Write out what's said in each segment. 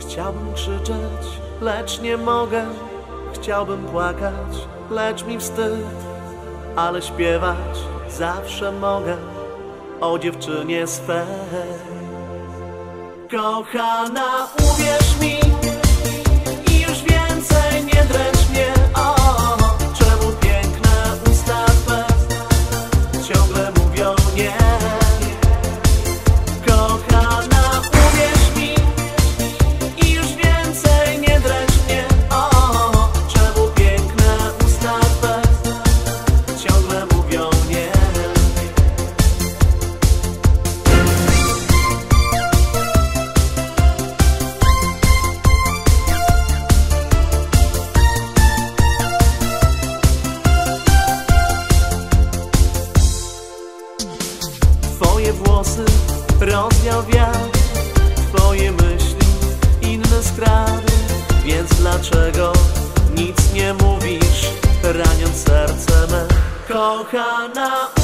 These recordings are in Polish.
Chciałbym krzyczeć, lecz nie mogę. Chciałbym płakać, lecz mi wstyd. Ale śpiewać zawsze mogę o dziewczynie swej. Kochana, uwierz mi i już więcej nie dręcz mnie. O, czemu piękne usta Twe ciągle mówią nie? Twoje włosy rozwiał wiatr Twoje myśli inne skradły Więc dlaczego nic nie mówisz Raniąc serce me? Kochana,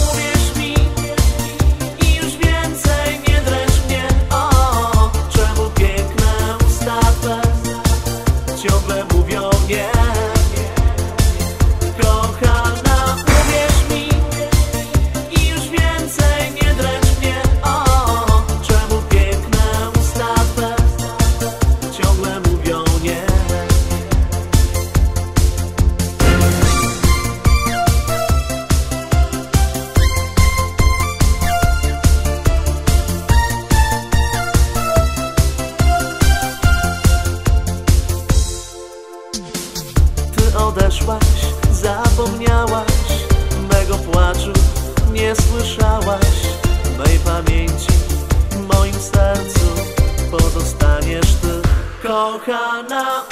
odeszłaś, zapomniałaś Mego płaczu nie słyszałaś. Mej pamięci, w moim sercu Pozostaniesz Ty. Kochana,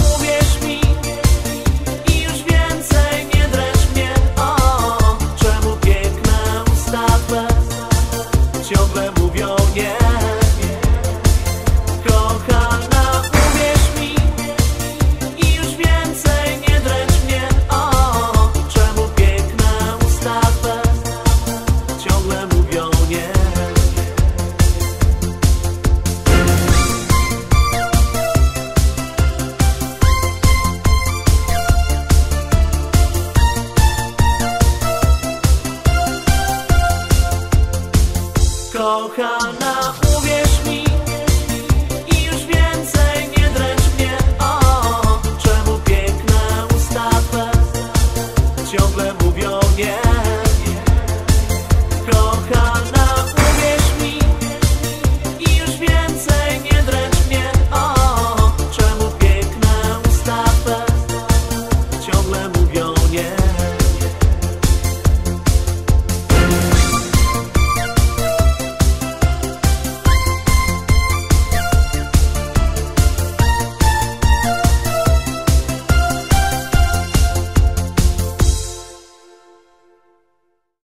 Kochana, uwierz mi i już więcej nie dręcz mnie. O, czemu piękne ustawy ciągle mówią nie?